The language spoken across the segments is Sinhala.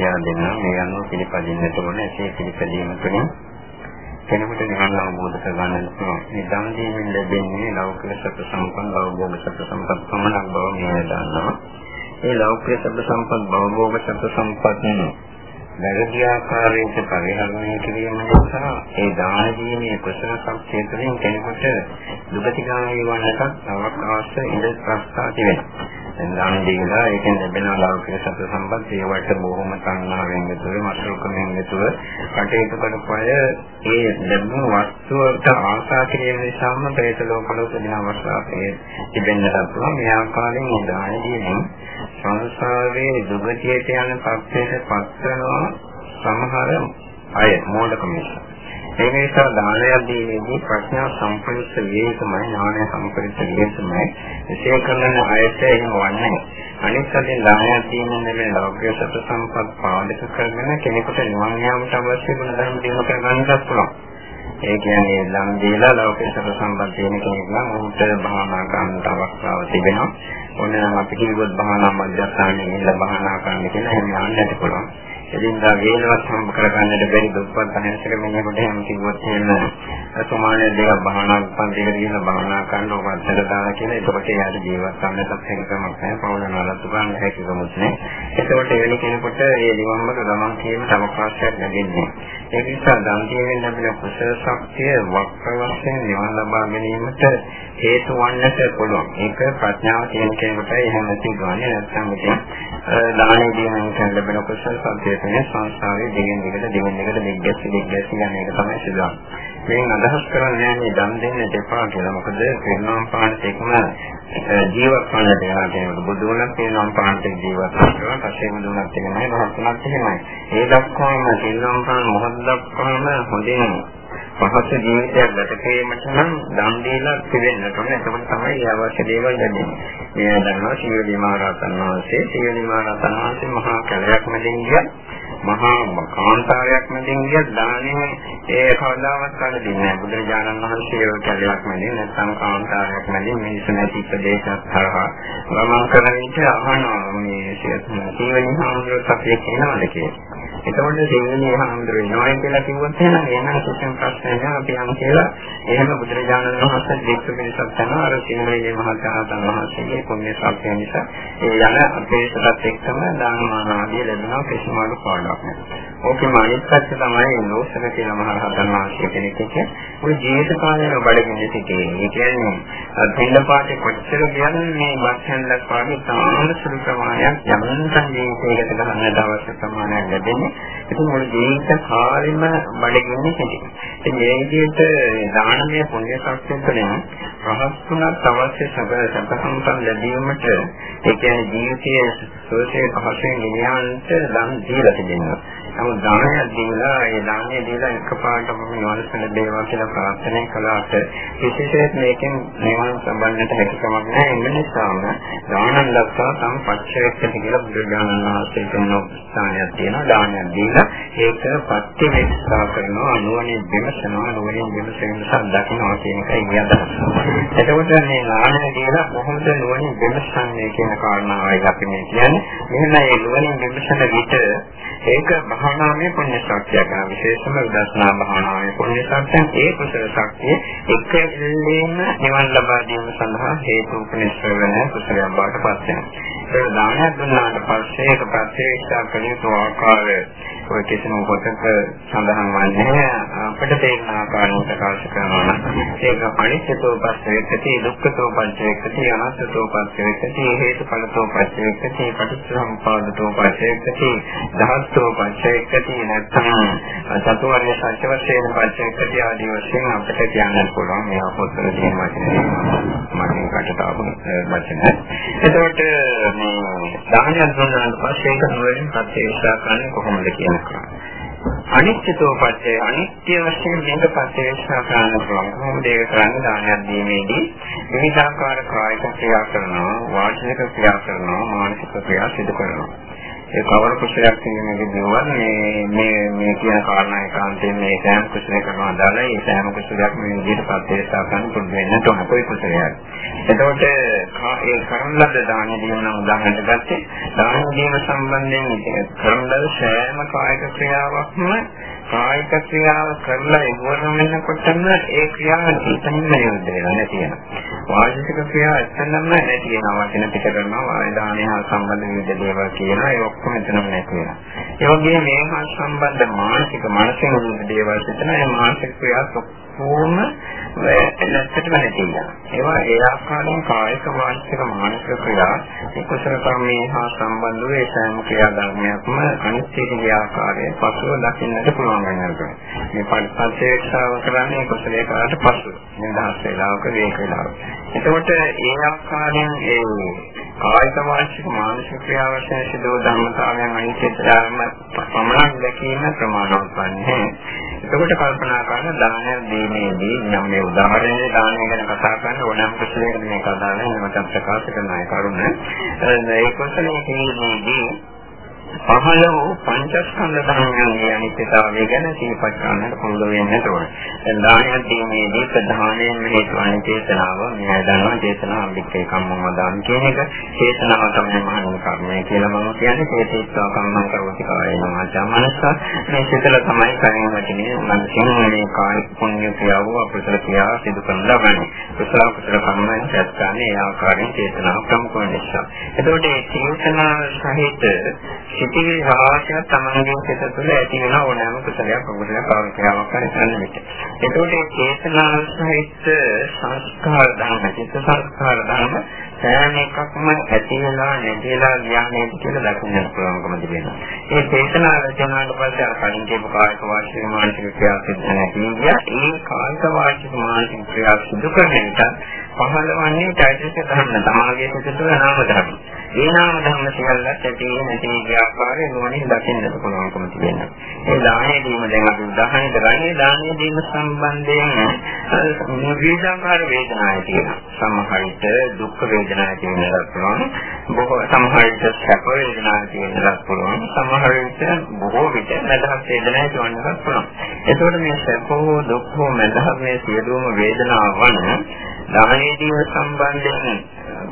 කියා දෙන්නා මේ අනුව පිළිපදින්නට ඕන ඒ පිළිපැදීම තුළින් කෙනෙකුට නිවන් අවබෝධ කරගන්න පුළුවන්. මේ දන් දීමෙන් ලැබෙන්නේ ලෞකික සත්‍ය සම්පන්න භවෝග සත්‍ය සම්පත් පමණක් බව මේ දන්නවා. ඒ ලෞකික සත්‍ය සම්පත් භවෝග සත්‍ය සම්පත් වැරදි ආකාරයට පරිහරණය කිරීම නිසා ඒ දාන දීමේ කුසල ශක්තිය තුළින් කෙනෙකුට දුගතිගාමී වන්නට අවකාශ ඉඳ ප්‍රස්ථා තිබෙනවා. දැන් දාන දීලා ඒකෙන් ලැබෙන ලෞකික සත්‍ය සම්පත් ඒවට බොහොම තණ්හාවෙන් යුතුව මසුරුකමින් යුතුව කටයුතු කරපුවය ඒ ලැබුණු වස්තුවට ආශා කිරීම නිසාම പ്രേත ලෝකවල උපදින අවස්ථාවේ තිබෙන්නට පුළුවන්. මේ ආකාරයෙන් මේ දාන දීමෙන් සංසාරයේ දුගතියට යන පක්ෂයට පත් වෙනවා සමහර අය මෝඩකම නිසා. ඒ නිසා දානයක් දීමේදී ප්‍රඥා සම්ප්‍රයුක්ත වේකමයි ඥානය සම්ප්‍රයුක්ත වේකමයි එසේ කරන අයට එහෙම වන්නේ අනිත් අතින් දානයක් දීමෙන් ලැබෙන ලෞකික සත්‍ය සම්පත් පාදක කරගෙන කෙනෙකුට නිවන් යාමට අවශ්‍ය ගුණ ධර්ම දිනු කර ගන්නත් පුළුවන්. ඒ කියන්නේ ළම් දීලා ලෞකික සත්‍ය සම්පත් තියෙන කෙනෙක් නම් ඔහුට භාවනා කරන්න අවස්ථාව තිබෙනවා. ඕනනම් අපි කිව්වොත් භාවනා මධ්‍යස්ථානයේ ඉඳලා භාවනා කරන්න කියලා එහෙම යන්නත් පුළුවන්. එදින්දා වේලවත් සම්බ කරගන්නට බැරි දුක්පත් අනේසක මිනිහෙකුට හැම කිව්වොත් එහෙම සමාන දෙයක් භාවනා පන්තිකට ගිහින් භාවනා කරන්න ඕක අත්දැක දාලා කියලා එතකොට එයාට ජීවත් වෙන්න තත්ත්වයකමක් නැහැ. පවුල නලතු ගන්න හැකියකමත් නැහැ. එතකොට එවැනි කෙනෙකුට මේ නිවන්මක ගමන් කිරීමට අවකාශයක් ලැබෙන්නේ ඒ නිසා දන් දීමෙන් ලැබෙන කුසල ශක්තිය වක්‍ර වශයෙන් නිවන් ලබා ගැනීමට හේතු වන්නට පුළුවන්. ඒක ප්‍රඥාව තියෙන කෙනෙකුට එහෙම සිදුවන්නේ නැත්නම් ඉතින් දානෙ දීමෙන් ලැබෙන කුසල ශක්තිය තමයි සංසාරයේ දෙගෙන් දෙකට දෙගෙන් දෙකට දෙග්ගැස් දෙග්ගැස් යන එක තමයි සිදුවන්නේ. මේන් අදහස් කරන්නේ මේ දන් දෙන්න දෙපා කියලා. මොකද පිරිනොම් පානට එකම ජීවත් වන්න දෙනවා කියනකොට බුදු වුණත් පිරිනොම් පානට ජීවත් වෙනවා. පස්සේ බුදුණත් එහෙමයි, මහත්තුණත් එහෙමයි. ඒ දක්වාම පිරිනොම් පාන මොහොත දක්වාම හොඳින් පහසු ජීවිතයක් ගත කිරීමට නම් දන් දීලා පිළිෙන්නට ඕනේ. එතකොට තමයි ඒ අවශ්‍ය දේවල් ලැබෙන්නේ. මේ දන්නවා සීවලි මහරහතන් වහන්සේ, සීවලි මහරහතන් වහන්සේ මහා කැලයක් මැදින් ගියා. මහා කාන්තාරයක් මැදින් ගියත් දානේ ඒ කවදාවත් කඩ දෙන්නේ නැහැ. බුදුරජාණන් වහන්සේ ඒ කැලයක් මැදින් නැත්නම් කාන්තාරයක් මැදින් මිනිස්සු නැති ප්‍රදේශයක් හරහා ගමන් කරන විට අහනවා මේ සීවලි මහරහතන් වහන්සේ කියනවාද කියලා. එතකොට දෙවෙනි හාමුදුරුවෝ එනවා කියලා කිව්වොත් එහෙනම් එහෙනම් කිසිම ප්‍රශ්නයක් නෑ අපි යමු කියලා. එහෙම බුදුරජාණන් වහන්සේ දෙක්ක පිළිසක් කරනවා අර සිනමයේ මහත්හතන් වහන්සේගේ පුණ්‍ය ශක්තිය නිසා. ඒ යන අපේසටත් එක්කම දානමාන ආදී ලැබෙනවා කිසිම අඩුපාඩුවක් නෑ. ඕකෙම අනිත් පැත්ත තමයි ලෝසක කියන මහත්හතන් වහන්සේ කෙනෙක් එක්ක ඔය ජීවිත කාලයම බඩගින්න සිටේ. ඒ කියන්නේ පින්න පාටේ කොච්චර කියන්නේ මේ වචන දක්වාගේ සාමාන්‍ය සුළු ප්‍රමාණයක් යමන්තන් ජීවිතයකට ගන්න දවස් ප්‍රමාණයක් ලැබෙන්නේ. ඉතින් මොන ජීවිත කාලෙම බඩගින්නේ කෙනෙක්. ඉතින් මේ විදිහට දානමය පුණ්‍ය ශක්තිය තුළින් රහස් තුනක් අවශ්‍ය සබර සම්පන්න ලැබීමට ඒ කියන්නේ ජීවිතයේ සෝෂේ පහසෙන් ගෙනියන්නට දන් දීලා තිබෙනවා. නමුත් දානයක් දීලා ඒ දානය දීලා එකපාරටම නිවනට ලැබේවා කියලා ප්‍රාර්ථනා කළාට විශේෂයෙන් මේකෙන් නිවන සම්බන්ධයට හැකියාවක් නැහැ. ඒ නිසාම දානන් දක්වා සම්පච්චයකට කියලා බුදුරජාණන් වහන්සේ කියන ස්ථානයක් තියෙනවා. දානයක් දීලා ඒක ප්‍රතිවේක්ෂා කරනවා අනුවණින් විමසනවා අනුවණින් විමසන නිසා දකින්නවා කියන එකයි අදහස. එතකොට මේ දානය දීලා කොහොමද නුවණින් විමසන්නේ කියන කාරණාවයි අපි මේ කියන්නේ. මෙන්න මේ නුවණින් විමසන විට ඒක භාවනාවේ පුණ්‍ය ශක්තියක් ගන්න විශේෂම විදර්ශනා භාවනාවේ පුණ්‍ය ශක්තිය ඒ කුසල ශක්තිය එක ඉල්ලීම නිවන් ලබා ගැනීම සඳහා හේතු උපනිශ්‍ර වෙන කුසලයක් බවට පත් වෙනවා. ඒ දානයක් දුන්නාට පස්සේ ඒක ප්‍රත්‍යක්ෂ කළ යුතු ආකාරය ඔය කිසිම පොතක සඳහන් වන්නේ අපිට තේරෙන ආකාරයෙන් ප්‍රකාශ කරනවා නම් ඒක අනිත්‍යතෝ පස්සෙකදී දුක්ඛතෝ පස්සෙකදී අනාත්මතෝ පස්සෙකදී හේතුඵලතෝ පස්සෙකදී පටිච්චසමුප්පාදතෝ පස්සෙකදී ධාතෝ පස්සෙකදී නැත්නම් සතුවර්ය සත්‍ය වශයෙන් පස්සෙකදී ආදී වශයෙන් අපිට කියන්න පුළුවන් මේ පොතේ තියෙන වචනේ මම කටට ආපු වචන. එතකොට මේ දහනයක් දුන්නාට පස්සේ ඒක නුවණින් ප්‍රත්‍යක්ෂ කරන්නේ කොහොමද කියන අනිත්‍යතෝ පත්‍ය අනිත්‍ය වශයෙන් මේක ප්‍රත්‍යක්ෂ කරන්න පුළුවන්. කොහොමද ඒක කරන්නේ දානයක් දීමේදී විවිධාකාර කායික ක්‍රියා කරනවා, වාචික ක්‍රියා කරනවා, මානසික ක්‍රියා සිදු කරනවා. ඒ කවර කුසලයක් කියනකදී මේ මේ මේ කියන කාරණා ඒකාන්තයෙන් මේ සෑම කුසලයකම අදාළයි. ඒ සෑම කුසලයක් මේ විදිහට පත්‍යස්ථා කරන්න පුළුවන් වෙන්න තොන කොයි කුසලයක්. එතකොට ඒ කරන ලද දාන දීම නම් උදාහරණයක් ගත්තේ දාන දීම සම්බන්ධයෙන් කරන ලද සෑම කායික ක්‍රියාවක්ම කායික ක්‍රියාව කරලා ඉවර වෙනකොටම ඒ ක්‍රියාව හිතන්න නිරුද්ධ වෙනවා නැති වෙනවා. වාචික ක්‍රියාව එතනම නැති වෙනවා. වචන පිට කරනවා වාය දානය හා සම්බන්ධ විවිධ දේවල් කියනවා. ඒ ඔක්කොම එතනම නැති වෙනවා. ඒ වගේම මේ හා සම්බන්ධ මානසික මානසික විවිධ දේවල් සිතන ඒ මානසික ක්‍රියා ඔක්කොම නැත්තටම නැති වෙනවා. ඒවා ඒ ආකාරයෙන් කායික වාචික මානසික ක්‍රියා ඒ කුසල කර්මයේ හා සම්බන්ධ වූ ඒ සෑම ක්‍රියා ධර්මයක්ම අනිත්‍යයේ ආකාරයෙන් පසුව දකින්නට පුළුවන් වෙනවා. මේ පරිපස්සේක්ෂාව කරන්නේ කුසලයේ කරාට පසු. මේ දහස් වේලාවක වේක වේලාවක. එතකොට ඒ ආකාරයෙන් ඒ කායික වාචික මානසික ක්‍රියා වශයෙන් සිදු ධර්මතාවයන් අනිත්‍යතාවම පමණක් දැකීම ප්‍රමාණවත් වන්නේ. එතකොට කල්පනා කරන දානය දීමේදී නම් මේ උදාහරණයේ දානය ගැන කතා කරන ඕනෑම කුසලයකට මේ කතාව නැවත ප්‍රකාශ කරන අය කරුණ. ඒ කුසලයේ කිරීමේදී පහළ වූ පංචස්කන්ධ ධර්මයන්ගේ අනිත්‍යතාවය ගැන සිහිපත් කරන්නට පුළුවන් වෙන්න ඕන. දැන් දානයක් දීමේදී ප්‍රධානයෙන්ම හේතුවන්නේ චේතනාව. මේ දන්නවා චේතනාව අම්බිකේ කම්මම දාන කියන එක. චේතනාව තමයි මහාන කර්මය කියලා මම කියන්නේ. චේතිස්වා කම්මං කරවති කායේන මාචා මනස. මේ සිතල තමයි කයින් වචනේ මනසින් මේ කාය පුණ්‍ය ක්‍රියාව අපසල ක්‍රියාව සිදු කරන ලබන්නේ. කුසල කුසල කර්මයන් සත්‍යන්නේ ඒ ආකාරයෙන් චේතනාව ප්‍රමුඛ නිසා. එතකොට මේ චේතනාව සහිත සිතිවිලි රාශියක් තමන්ගේ සිත තුළ ඇති වෙන ඕනෑම කුසලයක් අකුසලයක් ආවර්තනයක් කරන විට. ඒකෝට ඒ චේතනා සහිත සංස්කාර ධර්ම, චිත්ත සංස්කාර ධර්ම සෑම එකක්ම ඇති වෙලා නැති වෙලා ඥානයට කියලා දකින්න පුළුවන්කම තිබෙනවා. ඒ චේතනා රචනාවට පස්සේ අර කලින් කියපු කායික වාචික මානසික ක්‍රියා සිද්ධ නැති ගියා. ඒ කායික වාචික මානසික ක්‍රියා සිදු කරන විට පහළවන්නේ චෛතසික ධර්ම තමාගේ සිත තුළ නාම ධර්ම. ඒ නාම ධර්ම සියල්ලත් ඇති නැති ගිය ආකාරයෙන් නොවනින් දකින්නට පුළුවන්කම තියෙනවා. ඒ දානය දීම දැන් අපි උදාහරණයක් ගන්නේ දානය දීම සම්බන්ධයෙන් විවිධාකාර වේදනා ඇති වෙනවා. සමහර විට දුක් වේදනා ඇති වෙනවා පුළුවන්. බොහෝ සමහර විට සැප වේදනා ඇති වෙනවා පුළුවන්. සමහර විට බොහෝ විට මදහස් වේදනා ඇති වෙනවා පුළුවන්. ඒකෝට මේ සැප හෝ දුක් හෝ මදහස් මේ සියලුම වේදනාවන් දානය දීම සම්බන්ධයෙන්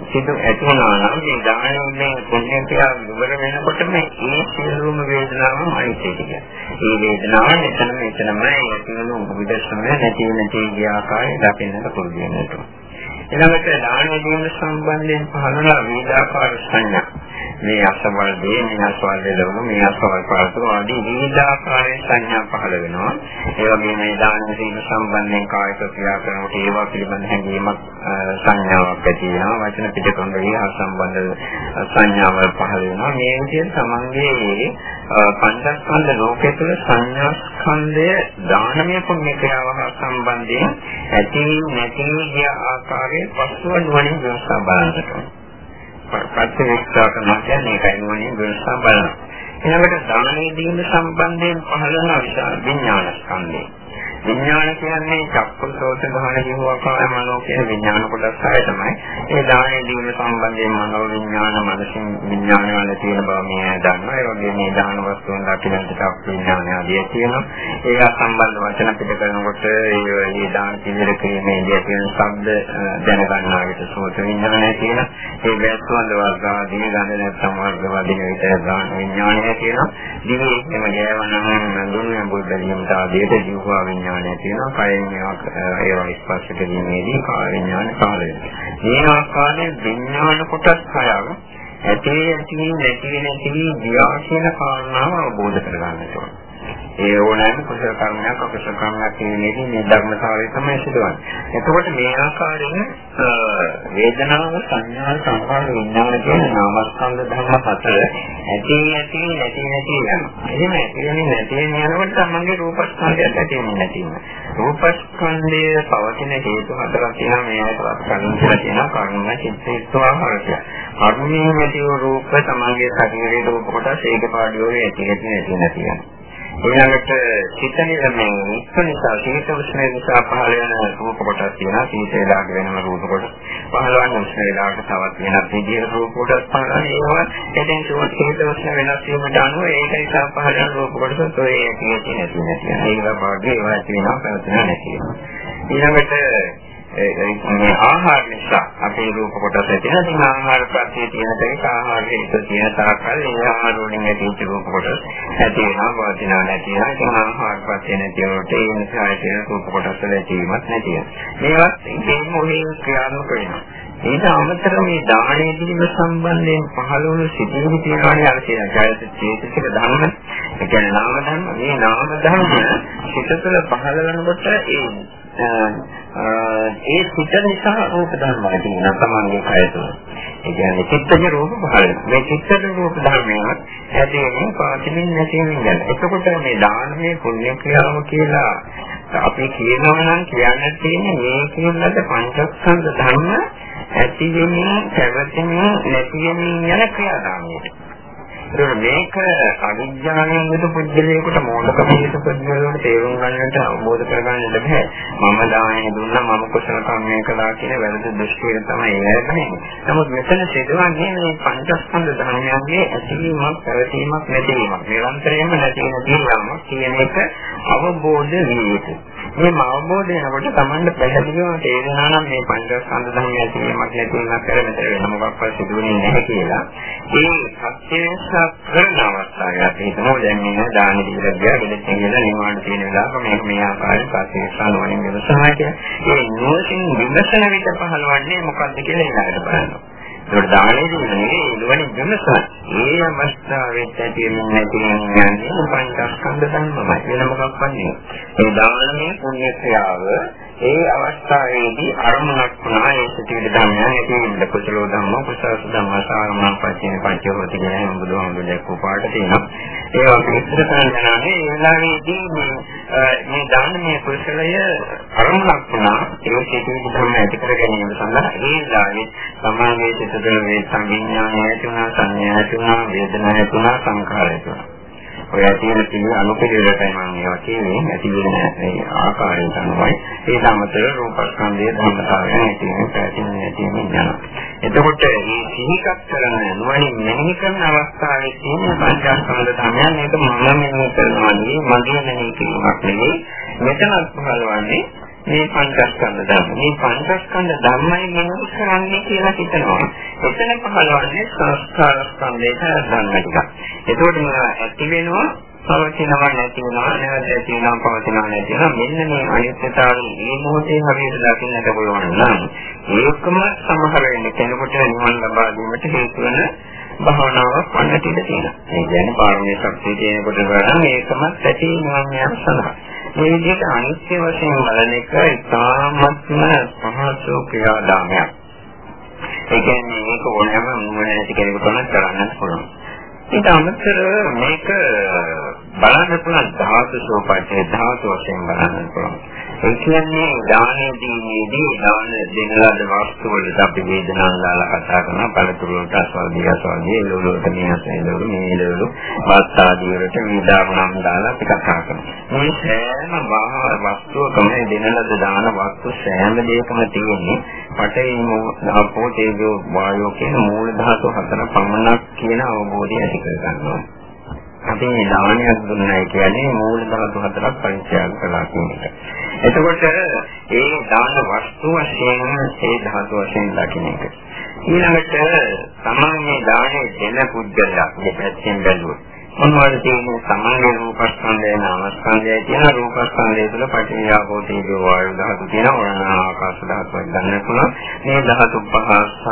සිදු ඇති වුණා නම් මේ දානයේ පුණ්‍ය ක්‍රියා විවර වෙනකොටම ඒ සියලුම වේදනාවම අනිත්‍ය කියන්නේ. මේ වේදනාව මෙතන මෙතනමයි ඇති වෙන විදර්ශනය නැති නැති ගිය ආකාරය දකින්නට පුළුවන් වෙනවා. ඊළඟට දානයේ දීම සම්බන්ධයෙන් පහළන විවිධාකාර සංඥා මේ අසවල් දේ මේ අසවල් දෙලොම මේ අසවල් පාසල ආදී විවිධාකාරයේ සංඥා පහළ වෙනවා. ඒ වගේම මේ දාන දීම සම්බන්ධයෙන් කායික ක්‍රියා කරනකොට ඒවා පිළිබඳ හැඟීමක් සංඥාවක් ඇති වෙනවා. වචන පිටකොන් වලින් සම්බන්ධ සංඥාවල් පහළ වෙනවා. මේ විදිහට තමන්ගේ පංචස්කන්ධ ලෝකයේ තුල සංඥා ස්කන්ධය දානමය පුණ්‍ය ක්‍රියාව හා සම්බන්ධයෙන් ඇති නැති ගිය ආකාරයේ පස්ව නුවණින් විමසා බලන්නට ඕනේ. ප්‍රත්‍යක්ෂ කරනවා කියන්නේ ඒකයි නුවණින් විශ්වාස බලනවා. ඊළඟට දානයේ දීම සම්බන්ධයෙන් පහළ වෙන විශාල විඥාන ස්කන්ධය. විඥාන කියන්නේ චක්කසෝත ගහන ජීවකාය මනෝ කියන විඥාන කොටස් හය තමයි. ඒ දානයේ දීම සම්බන්ධයෙන් මනෝ විඥාන මනසින් විඥාන වල තියෙන බව මේ දන්නවා. ඒ වගේ මේ දාන වස්තුන් දකින්නට චක්ක විඥාන ආදී තියෙනවා. ඒවා සම්බන්ධ වචන පිට කරනකොට ඒ දාන පිළිවෙල කිරීමේදී තියෙන ශබ්ද දැනගන්නා විට සෝත විඥානය තියෙන. ඒ වැස්වල වර්ග ආදී ගඳ නැත්නම් වර්ග වදින විට දාන විඥානය තියෙනවා. දිවේ එම ජයවනම් දුන්නේ බුද්ධ නියමත ආදීට ජීවා විඥාන විඥානය තියෙනවා කයෙන් ඒවා ස්පර්ශ කිරීමේදී කාය විඥාන කාල වෙනවා මේ ආකාරයෙන් විඥාන කොටස් හයව ඇති ඇති නැති නැති ගියා කියන කාරණාව අවබෝධ කරගන්නට ඕනේ ඒ ඕනෑම කුසල කර්මයක් අකුසල කර්මයක් කියනේදී මේ ධර්මතාවය තමයි සිදුවන්නේ. එතකොට මේ ආකාරයෙන් වේදනාව සංඥා සංකාර විඥාන කියන නාමස්කන්ධ ධර්ම හතර ඇති ඇති නැති නැති යනවා. එහෙම ඇති වෙන්නේ නැති වෙන යනකොට තමන්ගේ රූපස්කන්ධයත් ඇති වෙන්නේ නැති වෙනවා. රූපස්කන්ධය පවතින හේතු හතරක් තියෙනවා මේකට කලින් කියලා තියෙනවා කර්ම චිත්තේත්ව ආහාරය. කර්මයේ නැතිව රූප තමන්ගේ ශරීරයේ රූප කොටස් ඒක පාඩියෝනේ ඇති ඇති නැති නැති යනවා. ඊළඟට චිතනිර මේ ඉස්ස නිසා සීත උෂ්ණ නිසා පහළ වෙන රූප කොටස් තියෙනවා. සීත වේලාවක වෙනම රූප කොටස් පහළ වෙන උෂ්ණ වේලාවක තවත් වෙනස් විදිහේ රූප කොටස් පහළ වෙන ඒවා එතෙන් සීත උෂ්ණ වෙනස් වීමට අනුව ඒක නිසා පහළ වෙන රූප කොටස් ඔය ඇති නැති නැති. ඒවා භාගයේ ඒවා ඇති වෙනවා පැවතුනා නැති වෙනවා. ඊළඟට මේ ආහාර නිසා අපේ රූප කොටස තියෙන තියෙන ආහාර ප්‍රත්‍ය තියෙන තේක ආහාර හේත තියෙන තාකල් ඒ ආහාර වලින් ඇති රූප කොටස ඇති වෙනවා වදිනා නැති වෙනවා. ඒක ආහාර ප්‍රත්‍ය නැති වුණොත් ඒ නිසා තියෙන රූප කොටස් වල ඇතිවීමක් නැති වෙනවා. මේවත් ඉතින් මොහේ ක්‍රියාත්මක වෙනවා. ඊට අමතරව මේ දාහණය දීම සම්බන්ධයෙන් පහළ වුණු සිදුවීම් තියෙනවානේ අර කියන ජයත චේතසික ධර්ම. ඒ කියන්නේ නාම ධර්ම. මේ නාම ධර්ම සිත තුළ පහළ වෙනකොට ඒ ඒ සිත නිසා රූප ධර්ම ඇති වෙනවා තමන්ගේ කය තුළ. ඒ කියන්නේ චිත්තජ රූප පහළ මේ චිත්තජ රූප ධර්මයන් ඇති වෙන පාතිමින් නැති වෙන ගැන. එතකොට මේ දානමය පුණ්‍ය ක්‍රියාව කියලා අපි කියනවා නම් කියන්න තියෙන්නේ මේ කියන ලද පංචස්කන්ධ ධර්ම ඇති වෙමින් පැවතෙමින් නැති වෙමින් යන ක්‍රියාදාමයට. ඒක මේක අවිඥාණයෙන් යුතු පුද්ගලයෙකුට මෝඩකම යුතු පුද්ගලයෙකුට තේරුම් ගන්නට අවබෝධ කරගන්න බැහැ. මම දායන දුන්නා මම කුසල කර්මය කළා කියන වැරදි දෘෂ්ටිය තමයි ඒකනේ. නමුත් මෙතන සිදුවන්නේ මේ පංචස්කන්ධ ධර්මයන්ගේ ඇතිවීමක් පැවතීමක් නැතිවීමක් නිරන්තරයෙන්ම නැති වෙන දියවීමක් කියන එක අවබෝධ විය යුතුයි. මේ අවබෝධය වෙනකොට Tamanne පැහැදිලිවම තේරෙනවා නම් මේ පංචස්කන්ධ ධර්මය ඇතිවීමක් නැතිවීමක් කර මෙතන වෙන මොකක්වත් සිදුවෙන්නේ නැහැ කියලා. ඒ සත්‍යස කරන අවස්ථාවේ අපි හිතමු දැන් මේ දාන දීලා ගියා ගෙදර කියලා නිවාඩු තියෙන වෙලාවක මේක මේ ආකාරයෙන් පස්සේ සානවලින් විමසනවා කියන්නේ ඒ නෝසින් විමසන විට පහළවන්නේ මොකක්ද කියලා ඊළඟට බලනවා. ඒකට දානයේදී නෙවෙයි නුවණින් විමසන. මේ අවස්ථාවෙත් ඇති වෙන්නේ නැති යන්නේ පංචස්කන්ධ ධර්මමයි. වෙන මොකක්වත් නෙවෙයි. ඒ දානමය පුණ්‍ය ක්‍රියාව ඒ අවස්ථාවේදී අරමුණක් වුණා ඒ සිටිවිද ධර්මයන් ඇතිවෙන්න කුසල ධම්ම කුසල ධම්ම සාරමණ පච්චේන පංචවෝති කියන හැම බුදුහාමුදුරුවෝ දැක්වූ පාඩ තියෙනවා. ඒ වගේ විස්තර කරනවානේ ඒ වෙලාවේදී මේ දානමය කුසලය අරමුණක් වුණා. ඒ සිටිවිද ධර්ම ඇති කර ගැනීම සඳහා ඒ වෙලාවේ සමාගයේ සිට මේ සංඥාණය ඇති වුණා සංඥා ඇති වුණා වේදනා ඇති වුණා සංඛාර ඇති වුණා. ඔය තියෙන තියෙන අනුපිළිවෙලටයි මම මේවා කියන්නේ. ඇති වෙන මේ ආකාරය තමයි. ඒ සමතර රූපස්කන්ධයේ ධර්මතාවය තියෙන පැතින තියෙන යනවා. එතකොට මේ සිහිකත් කරන නුවණින් මෙහි කරන අවස්ථාවේ තියෙන පංචස්කන්ධ ධර්මයන් මේක මම මෙහි කරනවා නෙවෙයි මගේ මෙහි කිරීමක් නෙවෙයි. මෙතනත් පහළවන්නේ මේ පංචස්කන්ධ ධර්ම. මේ පංචස්කන්ධ ධර්මයි මෙහෙම කරන්නේ කියලා හිතනවා. එතන පහළවන්නේ සංස්කාර ස්කන්ධයට ධර්ම ටික. එතකොට මේවා ඇති වෙනවා පවතිනවා නැති වෙනවා නැවත ඇති වෙනවා පවතිනවා නැති වෙනවා මෙන්න මේ අනිත්‍යතාවය මේ මොහොතේ හරියට දකින්නට පුළුවන් නම් ඒකම සමහර වෙන්නේ කෙනෙකුට නිවන් ලබා ගැනීමට හේතු වෙන භාවනාවක් වන්නට ඉඩ තියෙනවා. ඒ කියන්නේ පාරමී ශක්තිය තියෙනකොට වඩා මේකම ඇති නිවන් යාම සඳහා මේ විදිහට අනිත්‍ය වශයෙන් බලන එක ඉතාමත්ම පහසු ක්‍රියාදාමයක්. ඒ කියන්නේ මේක ඕනෑම මොනෑති කෙනෙකුට කරන්න පුළුවන්. ඊට අමතරව මේක බලන්න පුළුවන් ධාතු සෝපච්චේ ධාතු වශයෙන් බලන්න පුළුවන්. ඒ කියන්නේ දානයේ දීමේදී දාන දෙන ලද වස්තු වලට අපි වේදනාව දාලා කතා කරනවා. පළතුරු වලට අස්වාදී අස්වාදී එළවලුට මේස එළවලු මේ එළවලු වත් ආදී වලට විදානම් දාලා අපි කතා කරනවා. මේ සෑම බාහිර වස්තුවකම දෙන ලද දාන වස්තු සෑම දෙයකම තියෙන්නේ පටේ අපෝ තේජෝ වායෝ කියන මූල ධාතු හතර පමණක් කියන අවබෝධය ඇති කර ගන්නවා අපි මේ දානයක් දුන්නයි කියන්නේ මූල ධාතු හතරක් පරිත්‍යාග කළා කියන එක. එතකොට ඒ දාන වස්තු වශයෙන් ඒ ධාතු වශයෙන් දකින්න එක. ඊළඟට සමාන්‍ය දානේ දෙන පුද්ගලයා දෙපැත්තෙන් බැලුවොත් මොනවද තියෙන්නේ සමාන රූපස්කන්ධය නාමස්කන්ධය කියන රූපස්කන්ධය තුළ පටිවිආපෝ තේජෝ වායු ධාතු කියන ඕන ආකාශ ධාතුවක් ගන්න පුළුවන් මේ ධාතු පහ සහ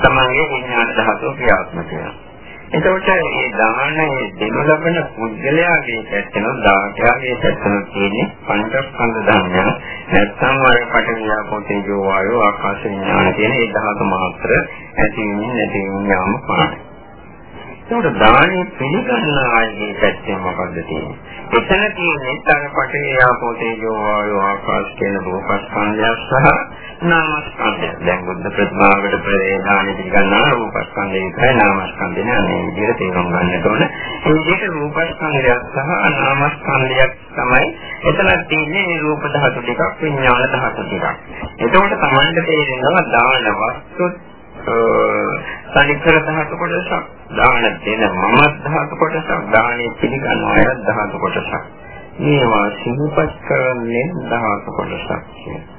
සමානයේ විඥාන ධාතුව ක්‍රියාත්මක වෙනවා එතකොට මේ දාහනේ දෙනු ලබන පුද්ගලයාගේ පැත්තන දායකයාගේ පැත්තන තියෙන්නේ පංචස්කන්ධ ධර්මයන් නැත්නම් වල පටවියා පොතේජෝ වායෝ ආකාශ විඥාන කියන ඒ ධාතු මාත්‍ර ඇති වෙනින් නැති වෙනින් යාම පාන. ඒකට දානේ පිළිගන්න ආයේ පැත්තෙන් මොකද්ද තියෙන්නේ? එතන තියෙන්නේ තන පටවියා පොතේජෝ වායෝ ආකාශ කියන රූපස්කන්ධය සහ නාමස්කන්ධය. දැන් බුද්ධ ප්‍රතිමාවකට ප්‍රේදාන පිළිගන්නා රූපස්කන්ධය විතරයි නාමස්කන්ධය නෑ මේ විදිහට තේරුම් ගන්නට ඕන. ඒ විදිහට රූපස්කන්ධ ස්කන්ධයක් සහ නාම ස්කන්ධයක් තමයි එතන තියෙන්නේ රූප ධාතු ටිකක් විඥාන ධාතු ටිකක්. එතකොට Tamanda තේරෙනවා දාන වස්තු සනිකර ධාතු කොටසක් දාන දෙන මම ධාතු කොටසක් දානේ පිළිගන්න අය ධාතු කොටසක්. මේවා සිහිපත් කරන්නේ ධාතු කොටසක් කියන්නේ.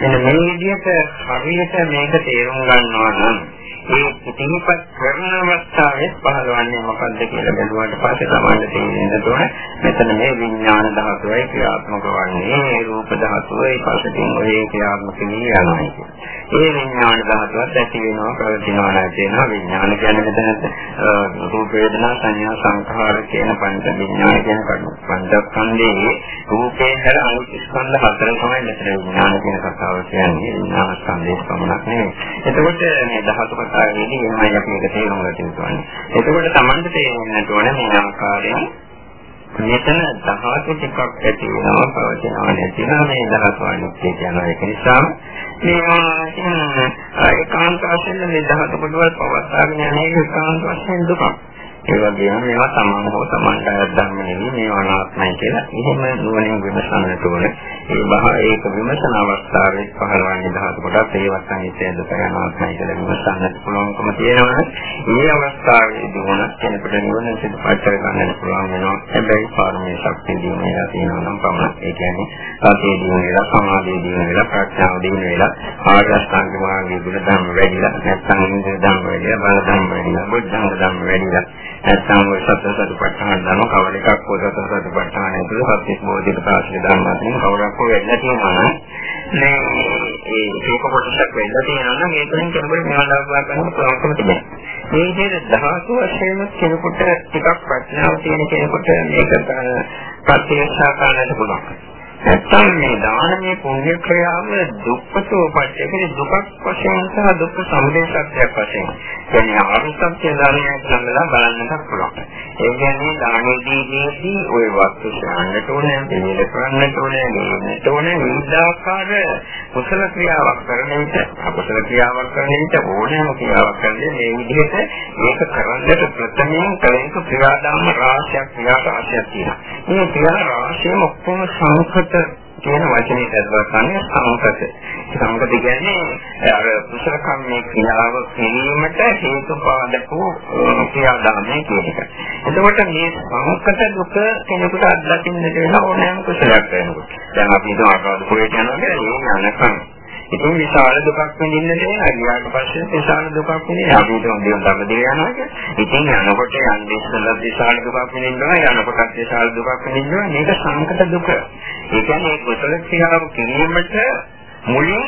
එන්න මේ විදිහට හරියට මේක තේරුම් ගන්නවා නම් ඒ පිටින්පත් කරන අවස්ථාවේ පහළවන්නේ මොකද්ද කියලා බැලුවාට පස්සේ තමයි තේරෙන්න තෝරන මෙතන මේ විඥාන ධාතුවයි ක්‍රියාත්මක වන්නේ. මේ රූප ධාතුවයි පස්සකින් ඔය ක්‍රියාත්මක නියමයි ඒ විඥාන ධාතුවත් ඇති වෙනවා ප්‍රවතිනවා නැති වෙනවා විඥාන කියන්නේ මෙතන රූප වේදනා සංඥා සංඛාර කියන පංච විඥාන කියන පංචස්කන්ධයේ රූපේ හැර අනිත් ස්කන්ධ හතර තමයි මෙතන විඥාන කියන කතාව කියන්නේ. විඥාන ස්කන්ධයේ පමණක් නෙවෙයි. එතකොට මේ ධාතු ආකාරයේදී එහෙමයි අපි ඒක තේරුම් ගන්න ඕනේ. එතකොට Tamanට තේරෙන්නට ඕනේ මේ ආකාරයෙන් මෙතන ධාතු ටිකක් ඇති වෙනවා පවතිනවා නැතිනවා මේ ධාතු අනිත්‍ය කියනවා ඒක නිසා මේවා ඒකාන්ත වශයෙන් මේ ධාතු කොටවල් පවත්වාගෙන යන්නේ ඒකාන්ත වශයෙන් දුකක්. ඒ වගේම මේවා තමන් හෝ තමන්ට අයත් නෙවෙයි මේවා අනාත්මයි කියලා එහෙම නුවණින් විමසන්නට ඕන. ඒ බහ ඒක විමසන අවස්ථාවේ පහළවන්නේ ධාතු කොටස් ඒවත් අනිත්‍ය දුක අනාත්මයි කියලා විමසන්නට පුළුවන්කම තියෙනවා. මේ අවස්ථාවේදී වුණ කෙනෙකුට නිවන සිදුපත් කර ගන්නට පුළුවන් වෙනවා. හැබැයි පාරමී ශක්තිය දිනේලා තියෙනවා නම් පමණක්. ඒ කියන්නේ සතිය දිනේලා සමාධිය දිනේලා ප්‍රඥාව දිනේලා ආර්ය අෂ්ටාංග මාර්ගයේ ගුණ ධර්ම වැඩිලා නැත්නම් ඉන්ද්‍රිය ධර්ම වැඩිලා බල ධර්ම වැඩිලා බුද්ධ ධර්ම වැඩිලා නැත්නම් ඔය සතර සතිපට්ඨාන දනෝ කවර එකක් හෝ සතර සතිපට්ඨාන ඇතුළේ සත්‍යස් බෝධික පාශය දාන්නාතින් කවරක් හෝ වෙන්න තියෙනවා මේ ඒ ඒක කොටසක් වෙන්න තියෙනවා නම් ඒකෙන් කෙනෙකුට නිවන් ලබා ගන්න පුළුවන්කම තිබෙනවා. මේ විදිහට ධාතු වශයෙන් කෙනෙකුට ටිකක් ප්‍රඥාව තියෙන කෙනෙකුට මේක ප්‍රත්‍යක්ෂ කරන්නට පුළුවන්. නැත්තම් මේ දානමය පුණ්‍ය ක්‍රියාව දුක්ඛතෝ පච්චය කියන්නේ දුකක් වශයෙන් සහ දුක්ඛ සමුදය සත්‍යයක් වශයෙන්. කියන්නේ ආරුසත්‍ය ධර්මයක් ළඟලා බලන්නත් පුළුවන්. ඒ කියන්නේ දානෙදීදී ওই වස්තු ශාන්නට ඕනේ, දෙවිල කරන්නට ඕනේ, දෙන්නට ඕනේ විවිධාකාර කුසල ක්‍රියාවක් කරන විට අකුසල ක්‍රියාවක් කරන විට ඕනෑම ක්‍රියාවක් කරන්නේ මේ විදිහට ඒක කරන්නට ප්‍රථමයෙන් කල යුතු ක්‍රියාදාම රාශියක් ක්‍රියා රාශියක් තියෙනවා. මේ ක්‍රියා රාශියම ඔක්කොම සංකත කියන වචනේ දැක්වන්නේ සංකත. සංකත කියන්නේ අර කුසල කම්මේ ක්‍රියාව කිරීමට හේතු පාදකෝ ක්‍රියාදාමයේ කියන එක. එතකොට මේ සංකත දුක කෙනෙකුට අත්දකින්නට වෙන ඕනෑම කුසලයක් වෙනකොට. දැන් අපි හිතමු ආකාර කුලයට යනවා කියලා ඒ යනකම් ඉතින් විශාල දුකක් විඳින්න දෙනවා. ඊට පස්සේ විශාල දුකක් විඳින්න අපි හිතමු දියුම් ධර්ම දිව යනවා කියලා. ඉතින් යනකොට යන්නේ ඉස්සෙල්ලා විශාල දුකක් විඳින්නවා. යනකොටත් විශාල දුකක් විඳින්නවා. මේක සංකත දුක. ඒ කියන්නේ කුසල ක්‍රියාව කිරීමට මුලින්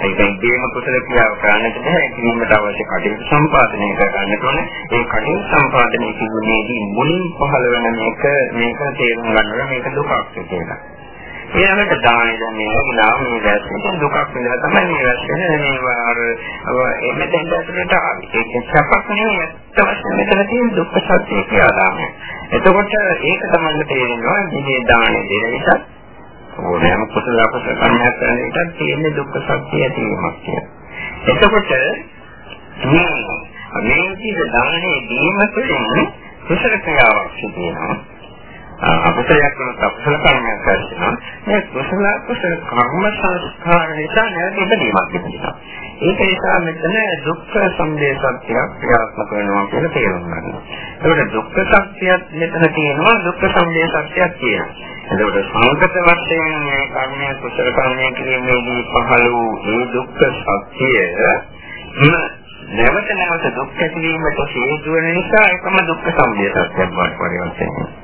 ඒකෙන් දීම කුසල ක්‍රියාව කරන්නට බෑ කිරීමට අවශ්‍ය කටයුතු සම්පාදනය කරගන්න ඕනේ ඒ කටයුතු සම්පාදනය කිරීමේදී මුලින් පහළ වෙන මේක මේක තේරුම් ගන්න මේක දුකක් කියලා. ඊළඟට දානෙ දැන් මේ වුණා මේ දැස්යෙන් දුකක් විඳලා තමයි මේ වැස්සෙන්නේ මේවා අර එමෙතෙන් ඇතුළට ආවේ ඒක සපක් නෙවෙයි අවශ්‍ය මෙතන තියෙන දුක්ඛ සත්‍ය කියලා දාන්නේ එතකොට ඒක තමයි තේරෙනවා මේ දානෙ දෙන නිසා ඕනෑම කුසල අකුසල කර්මයක් කරන විට තියෙන දුක්ඛ සත්‍ය ඇතිවීමක් කියලා. එතකොට මේ මේ විදිහට දානේ දීම තුළින් කුසල ක්‍රියාවක් සිදු වෙනවා. අකුසලයක් වුණත් අකුසල කර්මයක් කරනවා. මේ කුසල කුසල කර්ම සංස්කාර නිසා නැවත ඉදීමක් තිබෙනවා. ඒක නිසා මෙතන දුක්ඛ සමුදය සත්‍යයක් ක්‍රියාත්මක වෙනවා කියලා තේරුම් ගන්නවා. ඒකට දුක්ඛ සත්‍යයක් මෙතන තියෙනවා දුක්ඛ සමුදය සත්‍යයක් තියෙනවා. එතකොට සංකත වශයෙන් මේ කර්මය කුසල කර්මය කිරීමේදී පහළ වූ මේ දුක්ඛ සත්‍යය නැවත නැවත දුක් ඇතිවීමට හේතු වෙන නිසා ඒකම දුක්ඛ සමුදය සත්‍යයක් බවට පරිවර්තනය වෙනවා.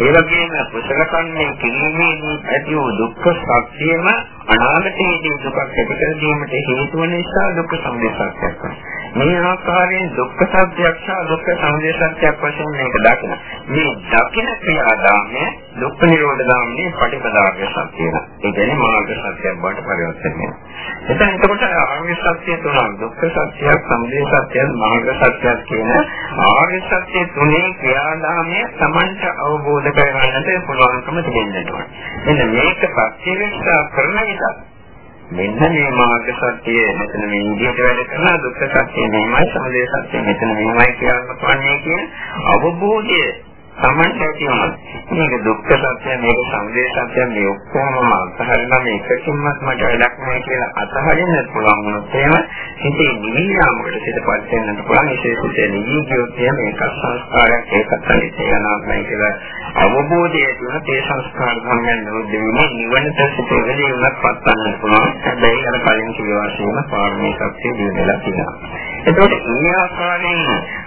ඒ වගේම කුසල කන්නේ කිරීමේදී ඇති වූ දුක්ඛ සත්‍යම අනාගතයේදී දුකක් ඇති කර දීමට හේතු වන නිසා දුක්ඛ සමුදය සත්‍යයක් මේ ආකාරයෙන් දුක්ඛ සත්‍යයක් සහ දුක්ඛ සමුදය සත්‍යයක් වශයෙන් මේක දකින. මේ දකින ක්‍රියාදාමය දුක්ඛ නිරෝධ ගාමිනී පටිපදාර්ය සත්‍යය. ඒ කියන්නේ මාර්ග සත්‍යයක් බවට පරිවර්තනය වෙනවා. එතන එතකොට ආර්ය සත්‍ය තුනක් දුක්ඛ සත්‍යයක්, සමුදය සත්‍යයක්, මාර්ග සත්‍යයක් කියන ආර්ය සත්‍ය තුනේ ක්‍රියාදාමය Tamanට අවබෝධ කරගන්නට පුළුවන්කම තිබෙනවා. එන්න මේක ප්‍රත්‍යක්ෂ කරන නිසා මෙන්න මේ මාර්ග සත්‍ය මෙතන මේ විදිහට වැඩ කරන දුක්ඛ සත්‍ය මෙහිමයි සමුදය සත්‍ය මෙතන මෙහිමයි කියන්න පුළුවන් කියන අවබෝධය Tamanට ඇතිවෙනවා. මේක දුක්ඛ සත්‍ය මේක සංදේ සත්‍ය මේ ඔක්කොම අත්හරිනවා මේකකින්වත් මට වැඩක් නැහැ කියලා අත්හරින්න පුළුවන් වුණොත් එහෙම හිතේ නිවියාමකට සිතපත් වෙන්නත් පුළුවන් විශේෂයෙන් නිවි කියොත් එහෙම ඒක සංස්කාරයක් ඒකත් අනිත්‍ය අනාත්මයි කියලා අවබෝධය තුන තේ සංස්කාර ධර්මයන් නිරුද්ධ වීම නිවනට සිතේදී උනත් පත්වන්න පුළුවන්. හැබැයි අර කලින් කිව්වා වශයෙන් පාරමී ශක්තිය දිනලා තියෙනවා. එතකොට මේ ආකාරයෙන්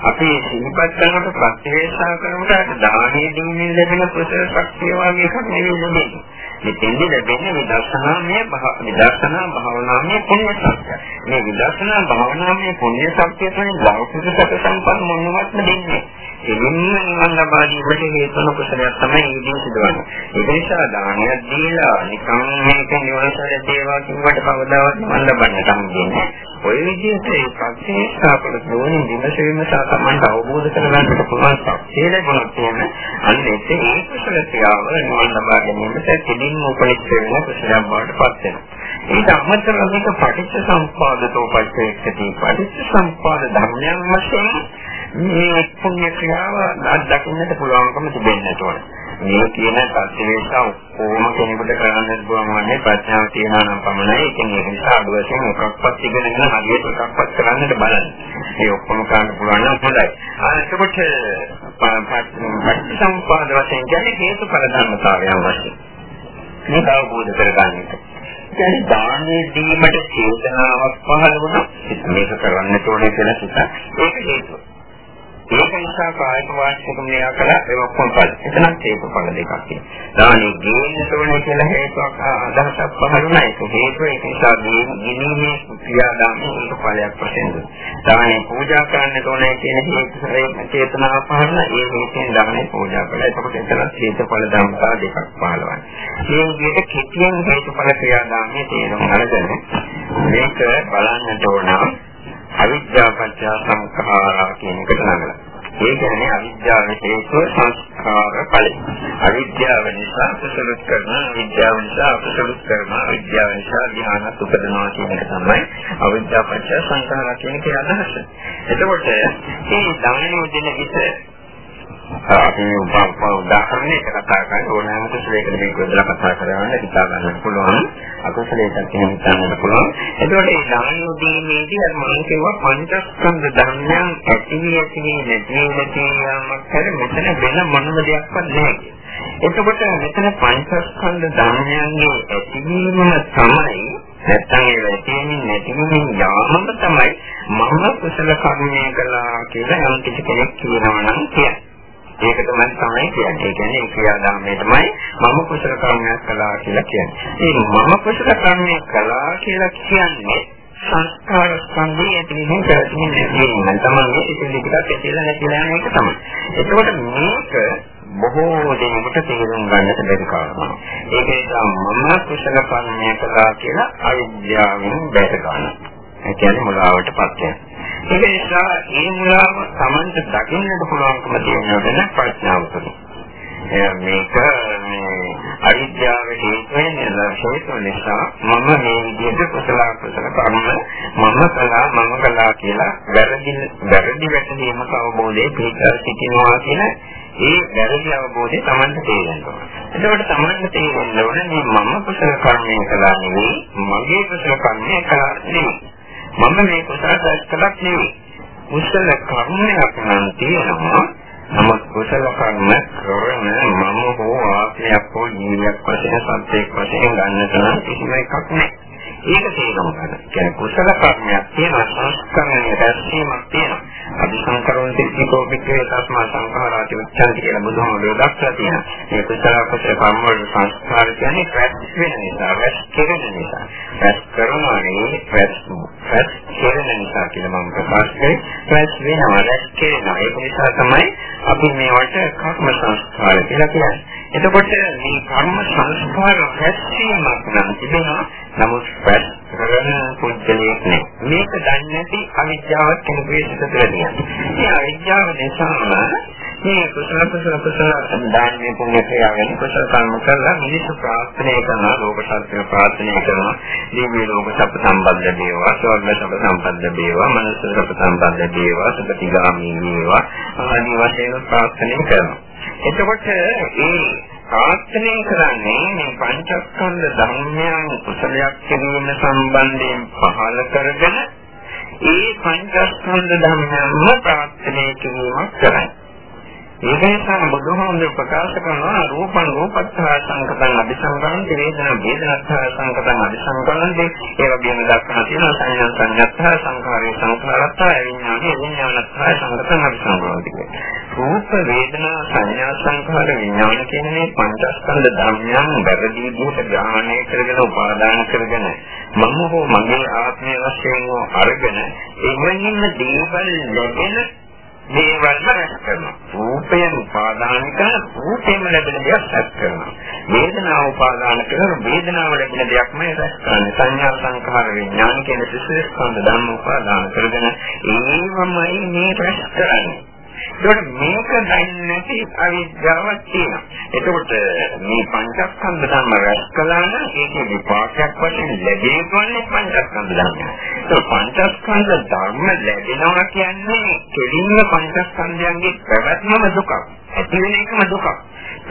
අපි සිහිපත් කරනකොට ප්‍රත්‍යවේක්ෂා කරනකොට දානයේ දීමින් ලැබෙන කුසල ශක්තිය වගේ එකක් නෙවෙයි ලැබෙන්නේ. මෙතෙන්දි ලැබෙන්නේ විදර්ශනාමය විදර්ශනා භාවනාමය පුණ්‍ය ශක්තිය. මේ විදර්ශනා භාවනාමය පුණ්‍ය ශක්තිය තමයි ලෞකික සැප සම්පන්න මොනවත්ම දෙන්නේ. එදින්ම නිවන් ලබා දීමට හේතු වන කුසලයක් තමයි ඊදී සිදුවන්නේ. ඒක නිසා දානයක් දීලා නිකන් මේක නිවන සැලේ දේවා කිව්වට කවදාවත් නිවන් ලබන්නට හම්බෙන්නේ ඔය විදිහට ඒ පස්සේ සාපල දෝන විමසීම සහ තමයි අවබෝධ කරගන්නට පුළුවන් ශක්තිය ලැබුණොත් එහෙම අන්න ඒක ඒ කුසල ක්‍රියාව නිවන් ලබා ගැනීමට දෙලින් උපනිෂ් වෙන කුසලයක් බවට පත් වෙනවා. ඊට අමතරව මේක පටිච්ච සම්පාදතෝ පච්චේක්ෂති පටිච්ච සම්පාද ධර්මයන් වශයෙන් මේ පුණ්‍ය ක්‍රියාව අත්දකින්නට පුළුවන්කම තිබෙන්නට ඕනේ. මේ කියන ප්‍රතිවේශ ඔක්කොම කෙනෙකුට කරන්න පුළුවන් වන්නේ ප්‍රඥාව තියනවා නම් පමණයි. ඒකෙන් ඒක නිසා අඩු වශයෙන් එකක්වත් ඉගෙනගෙන හරියට එකක්වත් කරන්නට බලන්න. මේ ඔක්කොම කරන්න පුළුවන් නම් හොඳයි. ආ එතකොට පටිසම්පාද වශයෙන් කියන්නේ හේතුඵල ධර්මතාවයන් වශයෙන්. මේක අවබෝධ කරගන්නට. කියන්නේ දානයේ දීමට චේතනාවක් පහළ වුණා. මේක කරන්න ඕනේ කියලා සිත ඒක හේතුව. ඒක නිසා කායික වාචික මෙයා කළා ඒ ඔක්කොම පද. එතනත් ඒක පද දෙකක් තියෙනවා. දානෙ ගේන්න ඕනේ කියලා හේතුවක් අදහසක් පහළුණා. ඒක හේතුව ඒක නිසා ගිනීමේ ක්‍රියාදාමයේ ඒක ඵලයක් වශයෙන්. දානෙ පූජා කරන්න ඕනේ කියන හේතුවේ චේතනාව පහළුණා. ඒ හේතුවෙන් දානෙ පූජා කළා. එතකොට එතනත් හේතුඵල ධර්මතා දෙකක් පහළවන්නේ. මේ විදිහට කෙටියෙන් හේතුඵල ක්‍රියාදාමයේ තේරුම් අරගෙන මේක බලන්නට ඕන අවිද්‍යාව පත්‍ය සංඛාරා කියන එකට නගලා. ඒ කියන්නේ අවිද්‍යාව හේතුව සංස්කාර ඵලයි. අවිද්‍යාව නිසා කුසල කරන, අවිද්‍යාව නිසා අකුසල කරන, අවිද්‍යාව නිසා ධ්‍යාන උපදනවා කියන එක තමයි අවිද්‍යාව පත්‍ය සංඛාරා කියන එකේ අදහස. එතකොට මේ ධම්මයේ දෙන විට අපි උදාහරණයක කතා කරන ඕනෑම කුසලයකට මේක වෙදලා කතා කරනවා හිතා ගන්න පුළුවන් අකුසලයකට එහෙම හිතන්නත් පුළුවන් එතකොට මේ දාන දීමේදී අර මම කියවා පංචස්කන්ධ ධර්මයන් ඇති ඇති නැති නැති යමක් කර මෙතන වෙන මොනම දෙයක්වත් නැහැ. එතකොට මෙතන පංචස්කන්ධ ධර්මයන්ගේ ඇතිවීම තමයි නැත්තම් ඒ වැටෙන්නේ නැතිවීම යාමම තමයි මම කුසල කර්මය කළා කියලා යම් කිසි කෙනෙක් කියනවා නම් කියන්නේ ඒක තමයි තමයි කියන්නේ. ඒ කියන්නේ ක්‍රියාදාමයේ තමයි මම කුසල කර්මයක් කළා කියලා කියන්නේ. ඒ මම කුසල කර්මයක් කළා කියලා කියන්නේ සංස්කාර ස්කන්ධය ඇතුළේ කරන්නේ නෙවෙයි. තමයි ඉතිරිකට ඇතිලා නැතිලා යන එක තමයි. එතකොට මේක බොහෝ දෙනෙකුට තේරුම් ගන්නට බැරි කාරණා. ඒක නිසා මම කුසල කර්මයක් කළා කියලා අවිද්‍යාවෙන් බැස ගන්නවා. ඒ කියන්නේ මුලාවටපත් වෙනවා. ඒක නිසා මේ මුලාව Tamanට දකින්නට පුළුවන්කම තියෙනවා වෙන ප්‍රඥාව තුළ. මේක මේ අවිද්‍යාව හේතුවෙන් හේතු නිසා මම මේ විදිහට කුසල කුසල කර්ම මම කළා මම කළා කියලා වැරදි වැරදි වැටීමක අවබෝධයේ පිටර සිටිනවා කියන ඒ වැරදි අවබෝධය Tamanට තේරෙනවා. එතකොට Tamanට තේරෙන්න ඕනේ මේ මම කුසල කර්මය කළා නෙවෙයි මගේ කුසල කර්මය කළා නෙවෙයි. මම මේ කුසල කළක් නෙවෙයි. කුසල කර්මයක් නම් තියෙනවා. නමුත් කුසල කර්ම කරන මම හෝ ආත්මයක් හෝ ජීවියක් වශයෙන් සත්‍යයක් වශයෙන් ගන්නට නම් කිසිම එකක් නැහැ. ඒක තේරුම් ගන්න. කියන්නේ කුසල කර්මයක් තියෙනවා සංස්කරණය රැස්වීමක් තියෙනවා. අපි සංකරණ සිද්ධිකෝ පිටේ තස්මා සංඛාරාති උච්චන්ති කියලා බුදුහාමුදුරුවෝ දක්වලා තියෙනවා. මේ කුසල කුසල කර්ම වල සංස්කාර කියන්නේ රැස් වෙන නිසා, රැස් කෙරෙන නිසා. රැස් කරනවා නෙවෙයි රැස් රැස් කෙරෙන නිසා කියලා මම ප්‍රකාශ කරේ. රැස් වෙනවා, රැස් කෙරෙනවා. ඒක නිසා තමයි අපි මේවට කර්ම සංස්කාර කියලා කියන්නේ. එතකොට මේ කර්ම සංස්කාර රැස්වීමක් නම් තිබෙනවා. නමුත් රැස් කරන පුද්ගලයෙක් නෑ. මේක දන්නේ නැති අවිද්‍යාවක් කෙනෙකුගේ සිත තුළ තියෙනවා. මේ අවිද්‍යාව නිසාම මේ කුසල කුසල කුසල දාන්නේ පුණ්‍ය ක්‍රියාවෙන් කුසල කර්ම කරලා මිනිස්සු ප්‍රාර්ථනා කරනවා ලෝක සත්‍ය ප්‍රාර්ථනා කරනවා දිව්‍ය ලෝක සප්ප සම්බන්ධ දේවා ස්වර්ග සප්ප සම්බන්ධ දේවා මනස සප්ප සම්බන්ධ දේවා සුපතිගාමී වේවා ආදී වශයෙන් ප්‍රාර්ථනා කරනවා එතකොට ඒ ප්‍රාර්ථනා කරන්නේ මේ පංචස්කන්ධ ධර්මයන් කුසලයක් කිරීම සම්බන්ධයෙන් පහළ කරගෙන ඒ පංචස්කන්ධ ධර්මයන්ම ප්‍රාර්ථනා කිරීමක් කරන්නේ. ඒක නිසා බුදුහාමුදුර ප්‍රකාශ කරනවා රූපං රූපත්ථ සංකතං අபிසංකරණ වේදනා වේදනාත්ථ සංකතං අபிසංකරණ දෙ ඒ වගේම දක්වන තියෙනවා සංඥා සංඥාත්ථ සංඛාරේ සංඛාරත්ථ විඥානේ විඥානත්ථ සංකතං අபிසංකරණ දෙ රූප වේදනා සංඥා සංඛාර විඥාන කියන මේ පංචස්කන්ධ ධර්මයන් වැරදි විදිහට ග්‍රහණය කරගෙන උපාදාන කරගෙන මම හෝ මගේ ආත්මය වශයෙන් හෝ අරගෙන එවැනිම දේවල් ලැබෙන දේවල්ම රැස් කරනවා. රූපයෙන් උපාදාන කරන රූපයෙන් ලැබෙන දේක් රැස් කරනවා. වේදනාව උපාදාන කරන වේදනාව ලැබෙන දේක්ම රැස් කරනවා. සංඥා සංඛාර විඥාන කියන සිස්ස්කන්ධ ධර්ම උපාදාන කරගෙන ඒවමයි මේ රැස් කරන්නේ. ඒකට මේක දන්නේ නැති අවිද්‍යාවක් තියෙනවා. එතකොට මේ පංචස්කන්ධ ධර්ම රැස් කළා නම් ඒකේ විපාකයක් වශයෙන් ලැබෙන්නේ පංචස්කන්ධ ධර්මයි. ඒක පංචස්කන්ධ ධර්ම ලැබෙනවා කියන්නේ කෙලින්ම පංචස්කන්ධයන්ගේ පැවැත්මම දුකක්. ඇති වෙන එකම දුකක්.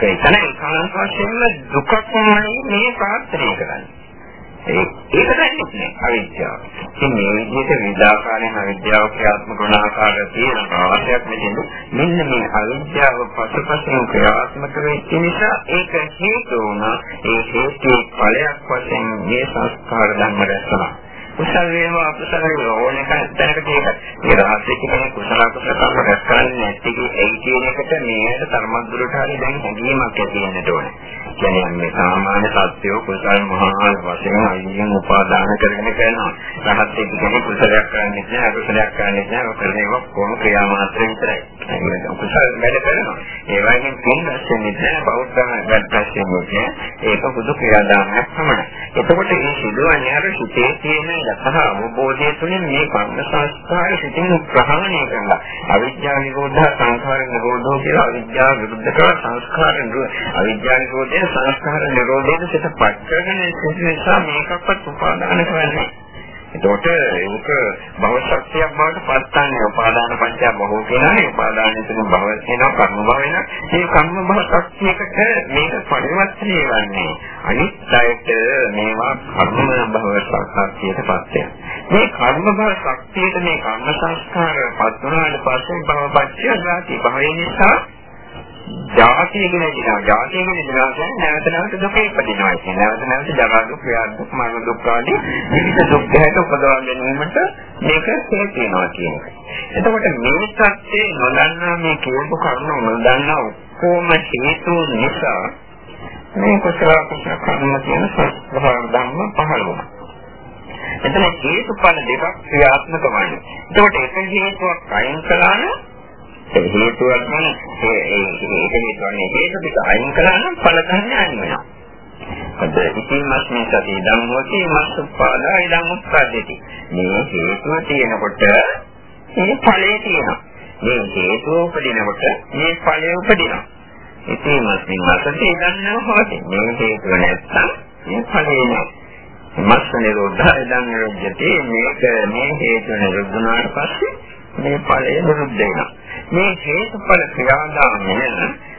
ඒක තමයි ඒකාන්ත වශයෙන්ම දුකක්මයි මේ ප්‍රාර්ථනා කරන්නේ. ඒක දන්නේ නැහැ අවිද්‍යාව. ඉතින් මේ විදිහට විදාකාරයෙන් අවිද්‍යාව ක්‍රියාත්මක වන ආකාරය තියෙන අවශ්‍යයක් මෙතන මෙන්න මේ අවිද්‍යාව පසුපසින් ක්‍රියාත්මක වෙච්ච නිසා ඒක හේතු වුණා ඒ හේතු ඵලයක් වශයෙන් මේ සංස්කාර ධර්ම රැස්වනවා. කුසල වේවා අකුසල වේවා ඕන එක දැනකට ඒක. ඒ රහස් එක්ක කෙනෙක් කුසල කුසල කර්ම රැස් කරන්නේ නැති ඒ කියන එකට මේකට තරමක් දුරට හරි දැන් හැඟීමක් ඇති වෙන්නට ඕනේ. කියන්නේ මේ සාමාන්‍ය සත්‍යෝ කුසල මහා වශයෙන් අයියෙන් උපාදාන කරගෙන කරනවා. රහත් එක්ක කෙනෙක් කුසලයක් කරන්නේ නැහැ, අකුසලයක් කරන්නේ නැහැ. ඔක කරන්නේ කොහොම ක්‍රියා මාත්‍ර විතරයි. කුසල වැඩ කරනවා. ඒ වගේම පින් දැස්ෙන්නේ නැහැ, බෞද්ධ වැඩ දැස්ෙන්නේ ඒක බුදු ක්‍රියාදාමයක් පමණයි. එතකොට මේ සිදුවන්නේ අර සිතේ තියෙන යථා අවබෝධය තුළින් මේ කර්ම සංස්කාර සිතින් ප්‍රහාණය කරනවා. අවිද්‍යාව නිරෝධ සංඛාර නිරෝධෝ කියලා අවිද්‍යාව විරුද්ධ කරන සංස්කාර නිරෝධ අවිද්‍යාව නිරෝධය සංස්කාර නිරෝධයෙන් සිත පත් කරගෙන සිට නිසා මේකක්වත් උපාදාන කරන්නේ. එතකොට ඒක භව ශක්තියක් බවට පත්න්නේ උපාදාන පංචය බහුව කියනනේ උපාදානයේ තියෙන භව වෙනවා කර්ම භව වෙනවා. මේ කර්ම භව ශක්තියකට මේක පරිවර්තනය වෙන්නේ. අනිත් අයට මේවා කර්ම භව ශක්තියට පත් මේ කර්ම භව ශක්තියට මේ කර්ම සංස්කාර පත් වුණාට පස්සේ භව පත්‍ය ගාති භවය නිසා ජාතිය කියන දිනවා ජාතිය කියන දිනවා කියන්නේ නැවත නැවත දුක ඉපදිනවා කියන්නේ නැවත නැවත ජරා දුක් ව්‍යාධි දුක් මරණ දුක් ආදී විවිධ දුක් ගැට උපදවා ගැනීමට මේක හේතු වෙනවා කියන එක. එතකොට මේ සත්‍යේ නොදන්නා මේ කියපු කරුණු නොදන්නා ඔක්කොම හේතු නිසා මේ කුසල කුසල කර්ම කියන සත්‍ය ධර්ම පහළ වුණා. එතන හේතුඵල දෙකක් ක්‍රියාත්මක වන්නේ. එතකොට එක හේතුවක් අයින් කළා නම් ඒ හේතුවක් නම් ඒ ඒ හේතුවන්නේ හේතු ටික අයින් කළා නම් ඵල ගන්න අයින් වෙනවා. අද ඉතින් මස් මේ සතිය ධම්මෝති මස් උපාදා ඉදම් උත්පදෙති. මේ හේතුව තියෙනකොට මේ ඵලය තියෙනවා. මේ හේතුව උපදිනකොට මේ ඵලය උපදිනවා. ඉතින් මස් මේ මසතේ ගන්නව හොතේ. මේ හේතුව නැත්තම් මේ ඵලය නෑ. මස් නිරෝධය ඉදම් නිරෝධයති මේක මේ හේතුව නිරුද්ධුනාට පස්සේ මේ ඵලය නිරුද්ධ වෙනවා. මේ හේතුඵල ක්‍රියාදාමය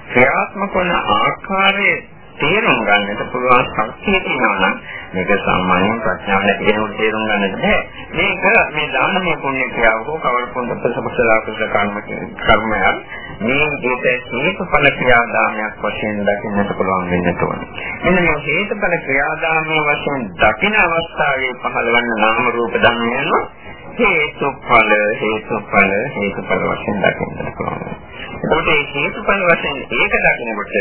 ක්‍රියාත්මක වන ආකාරයේ තේරුම් ගන්නට පුළුවන් ශක්තිය තියෙනවා නම් මේක සාමාන්‍යයෙන් ප්‍රඥාව නැති කෙනෙකුට තේරුම් ගන්නට බෑ. මේක මේ දානමය පුණ්‍ය ක්‍රියාව හෝ කවර පුණ්‍ය ප්‍රසපසලා කුසල කර්ම කර්මයක් මේ විදිහට හේතුඵල ක්‍රියාදාමයක් වශයෙන් දකින්නට පුළුවන් වෙන්නට ඕනේ. මෙන්න මේ හේතුඵල ක්‍රියාදාමයේ වශයෙන් දකින අවස්ථාවේ පහළ වන නාම රූප ධර්මයන් හේතුඵල හේතුඵල හේතුඵල වශයෙන් දකින්නට පුළුවන්. ඒකට මේ හේතුඵල වශයෙන් ඒක දකිනකොට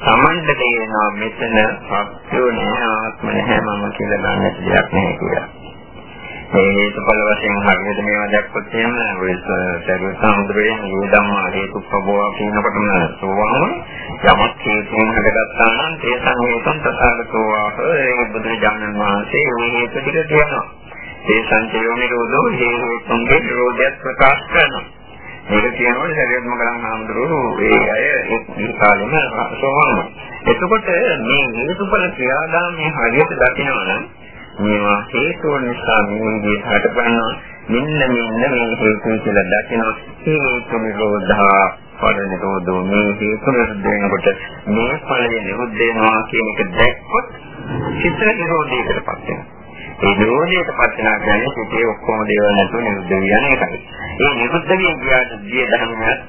සමන්ද තේනවා මෙතන සත්‍යෝ නෑ ආත්ම නෑ මම කියලා ගන්න දෙයක් නෑ කියලා. මේ හේතුඵල වශයෙන් හරියට මේවා දැක්කොත් එහෙම ඔය සරුව සමුද්‍රයේ මේ ධම්මා හේතුප්පබෝ කියනකොටම සෝවාන් යමක් හේතුන් හදගත්තා නම් ඒ සංහේතන් තථාගතෝ ආහ ඒ බුදුරජාණන් වහන්සේ මේ හේතු ටික කියනවා. ඒ සංචයෝ නිරෝධෝ හේතුන්ගේ නිරෝධයත් ප්‍රකාශ කරනවා. මේක කියනකොට ශරීරම කරන් ආමඳුරෝ ඒ අය ඒ කාලෙම සෝවන්න. එතකොට මේ හේතුඵල ක්‍රියාදාමයේ හරියට දකිනවනම් මේවා හේතුව නිසා මේ විදිහට හටගන්නවා. මෙන්න මෙන්න මේ හේතු කියලා දකිනවා. හේතු නිරෝධා ඵල නිරෝධෝ මේ හේතු නිරුද්ධ වෙනකොට මේ ඵලය නිරුද්ධ වෙනවා කියන එක දැක්කොත් චිත්ත නිරෝධයකටපත් වෙනවා. ඒ නිරෝධයටපත් වෙනවා කියන්නේ සිතේ ඔක්කොම දේවල් නැතුව නිරුද්ධ වෙන එකයි. ඒ නිරුද්ධ විය ගියාට දිය ධර්මයක්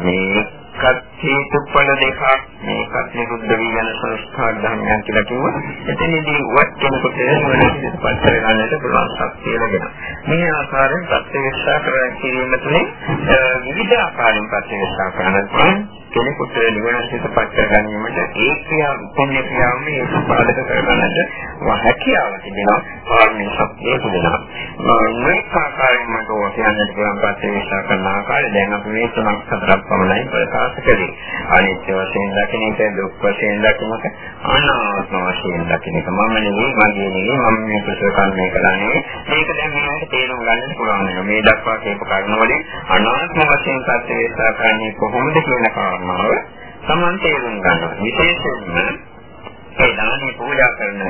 මේකත් හේතුඵල දෙකක් මේකත් නිරුද්ධ වී යන සංස්කාර ධර්මයන් කියලා කිව්වා. එතනදී වත් කෙනෙකුට වෙනසක් පස්තර ගන්නට පුළුවන් ශක්තිය ලැබෙනවා. මේ ආකාරයෙන් ප්‍රත්‍යක්ෂ කරගෙන කිරීම තුළින් විවිධ ආකාරයෙන් ප්‍රත්‍යක්ෂ කරන්න පුළුවන්. කෙනෙකුට නිවන සිතපත් කරගැනීමට ඒ ක්‍රියා පුණ්‍ය ක්‍රියාව මේ සම්පාදක කරගන්නට හැකියාව තිබෙනවා. පාරමී ශක්තිය තිබෙනවා. මේ ආකාරයෙන් මට ඕක කියන්නට පුළුවන් ප්‍රත්‍යක්ෂ කරන ආකාරය දැන් අපි මේ තුනක් හතරක් පමණයි ප්‍රකාශ කළේ. අනිත්‍ය වශයෙන් දකින එක, දුක් වශයෙන් දකින එක, අනාත්ම වශයෙන් දකින එක. මම නෙවෙයි, මගේ නෙවෙයි, මම මේ කුසල කර්මය කරන්නේ. මේක දැන් මේකට තේරුම් ගන්න පුළුවන් වෙනවා. මේ දක්වා කියපු කරුණවලින් අනාත්ම වශයෙන් සත්‍ය වේසා කරන්නේ කොහොමද කියන කාරණාව Taman තේරුම් ගන්නවා. විශේෂයෙන්ම ඒ දානේ පූජා කරන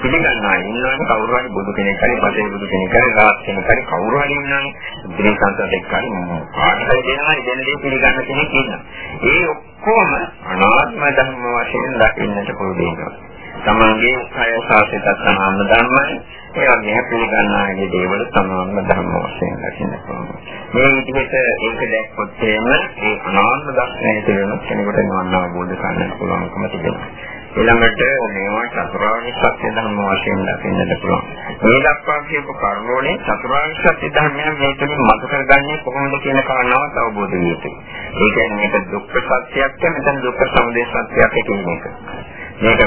පිළිගන්නා ඉන්නවනේ කවුරු හරි බුදු කෙනෙක් හරි පසේ බුදු කෙනෙක් හරි රාත් කෙනෙක් හරි කවුරු හරි ඉන්නවනේ ඉදිරි සංසද එක්කයි පාඩකයි දෙනවා ඉතින් දෙය පිළිගන්න කෙනෙක් ඉන්නවා. ඒ ඔක්කොම අනාත්ම ධර්ම වශයෙන් දකින්නට පුළුවන්. වෙනවා තමන්ගේ කය සාසිතත් සමාන ධර්මයි. ඒ වගේම පිළිගන්නාගේ දේවල් සමාන ධර්ම වශයෙන් දකින්න පුළුවන්. මේ විදිහට ඒක දැක්කොත් එහෙම ඒ අනාත්ම දර්ශනය තුළ කෙනෙකුට නිවන් අවබෝධ කරගන්න පුළුවන්කම තිබෙනවා. ඊළඟට මේවා චතුරාර්ය සත්‍ය ධර්ම වශයෙන් දකින්නට පුළුවන්. මේ දක්වා කියපු කරුණෝනේ චතුරාර්ය සත්‍ය ධර්මයන් මේ තුලින් මත කරගන්නේ කොහොමද කියන කාරණාවත් අවබෝධ විය යුතුයි. ඒ කියන්නේ මේක දුක්ඛ සත්‍යයක් මෙතන දුක්ඛ සමුදය සත්‍යයක් කියන එක. මේක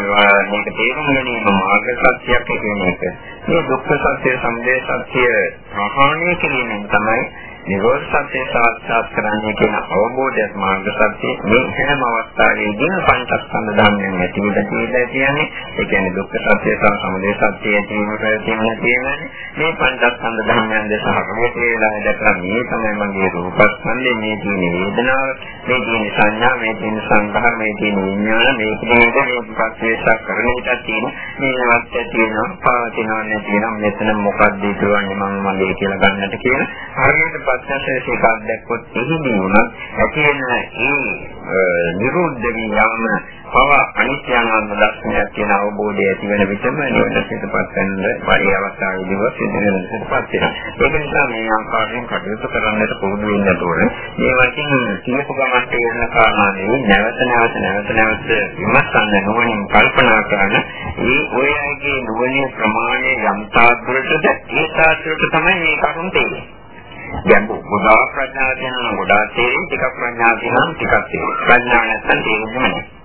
මේක තේරුම් ගැනීම මාර්ග සත්‍යයක් කියන එක. මේ දුක්ඛ සත්‍ය සමුදය සත්‍ය ප්‍රහාණය කිරීමෙන් තමයි නිරෝධ සත්‍ය සාක්ෂාත් කරන්නේ කියන අවබෝධයක් මාර්ග සත්‍ය මේ හැම අවස්ථාවේදීම පංචස්කන්ධ ධර්මයන් ඇති වෙලා තියෙලා කියන්නේ. ඒ කියන්නේ දුක්ඛ සත්‍ය සහ සමුදය සත්‍ය ඇති වීමට තියෙන තියෙන්නේ මේ පංචස්කන්ධ ධර්මයන් දෙස හරවට වෙලා දැකලා මේ තමයි මගේ රූපස්කන්ධය මේ තියෙන වේදනාව මේ තියෙන සංඥා මේ තියෙන සංඛාර මේ තියෙන විඥාන මේ පිළිබඳ මේ ප්‍රත්‍යක්ෂ කරන විට තියෙන මේ වත් තියෙනවා පවතිනවා නැතිනම් මෙතන මොකක්ද ඉතුරුන්නේ මම මගේ කියලා ගන්නට කියන හරියට ප්‍රත්‍යක්ෂ එකක් දැක්කොත් එහිදී වුණත් ඇති වෙන ඒ නිරුද්ධ වී යාම පව අනිත්‍යනාම දර්ශනයක් කියන අවබෝධය ඇති වෙන විටම නිවන සිතපත් වෙන පරි අවස්ථාවේදීව සිදුවෙන සිතපත් වෙනවා. ඒක නිසා මේ ආකාරයෙන් කටයුතු කරන්නට පුරුදු වෙන්න ඕනේ. මේ වශයෙන් කියපු ගමන් තේරෙන කාරණානේ නැවත නැවත නැවත නැවත විමසන්න නුවණින් කල්පනා කරන මේ ඔය අයගේ නුවණේ ප්‍රමාණය යම් තාක් දුරටද ඒ තාක් දුරට තමයි මේ කරුණ තේරෙන්නේ. දැන් ගොඩාක් ප්‍රඥාව තියෙනවා ගොඩාක් තේරෙන්නේ ටිකක් ප්‍රඥාව තියෙනවා ටිකක් තේරෙන්නේ ප්‍රඥාව නැත්නම් තේරෙන්නේ නැහැ.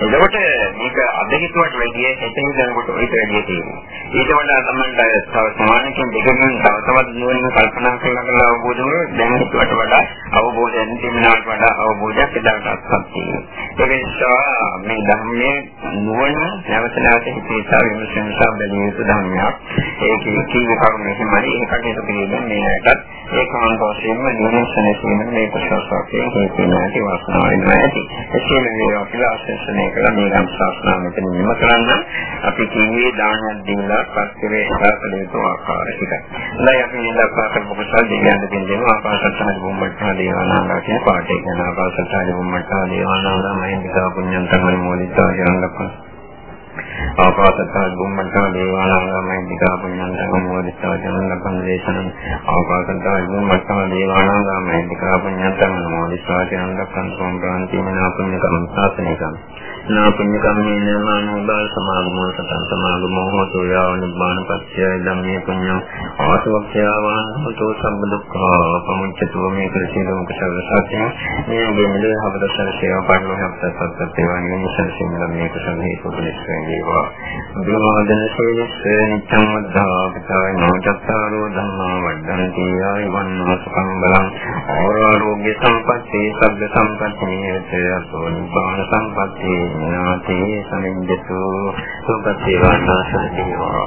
එතකොට මේක අද හිතුවට වැඩිය එතන දැනකොට ඔයිට වැඩිය තියෙනවා. ඊට වඩා තමයි තව සමානකින් දෙකකින් තව තවත් නුවණින් කල්පනා කරලා කරලා අවබෝධ වුණොත් දැන් හිතුවට වඩා අවබෝධයෙන් තිබුණාට වඩා අවබෝධයක් එදාටත් තියෙනවා. ඒ නිසා මේ ධර්මයේ නුවණ නැවත නැවත හිතේ සා විමසන නිසා බැලිය යුතු ධර්මයක්. ඒකේ කීව කරුණ එහෙමයි ඒකට ඒක පිළිබඳ මේකට ඒකාන්ත වශයෙන්ම නුවණ සැනසීම මේ ප්‍රසවාසයෙන් හේතු නැති වාසනාව වෙනවා ඇති. එසේම මේ අපිට ආශිර්වාද ප්‍රශ්නය කළා. මේ ගම් ශාස්ත්‍රා මෙතන නිම කරන්න අපි කිව්වේ දානයක් දීලා පස්සේ හදාපල යුතු ආකාර ටිකයි. දැන් අපි මේ දක්වා කරපු කුසල් දෙවියන් දෙන්න දෙනවා. ආකාශත්තාන බුම්මට්ටා දේවානාගා කියන පාඩේ. යන ආකාශත්තාන බුම්මට්ටා දේවානාගා මහින්දිකා පුඤ්ඤන්තං මොදිතා ජනලපස් ආකාශත්තා බුම්මන්තා දේවානාගාමයි දිකා පුඤ්ඤන්තං මොදිස්සා ජනලපන් දේශනං ආකාශත්තා බුම්මන්තා දේවානාගාමයි දිකා පුඤ්ඤන්තං මොදිස්සා ජනලපන් සෝම්ප්‍රාන්ති මනා පුඤ්ඤ කම්ම සාසනිකං නාපුඤ්ඤ කම්මේන මානෝබාල සමාගමෝ සතං සමාගමෝ හෝතු යාව නිබ්බාන පත්‍ය ධම්මේ පුඤ්ඤං ආසවක්ඛ්‍යාවාන් හෝතු සම්බ දුක්ඛා පමුච්ඡතු මේ කුසීලෝ කුසල සත්‍ය මේ ගෙමලේ හබදසර සේවා පාඩම හබ්ත සත්‍ය සේවා නිමිසල් සිංහල මේ කුසල හේතු පිළිස්වෙන් වේවා බුදුමාදන සේවිස් නිච්ඡං වද්ධා පිටාය නෝචත්තාරෝ ධම්මා වඩ්ඩන්ති ආයවන්නෝ සුඛං බලං ආරෝග්‍ය සම්පatti සබ්බ සම්පatti නියතය සෝ නිබ්බාන සම්පatti නාතේ සමින්දතු. සුපතිවාසන දේවා.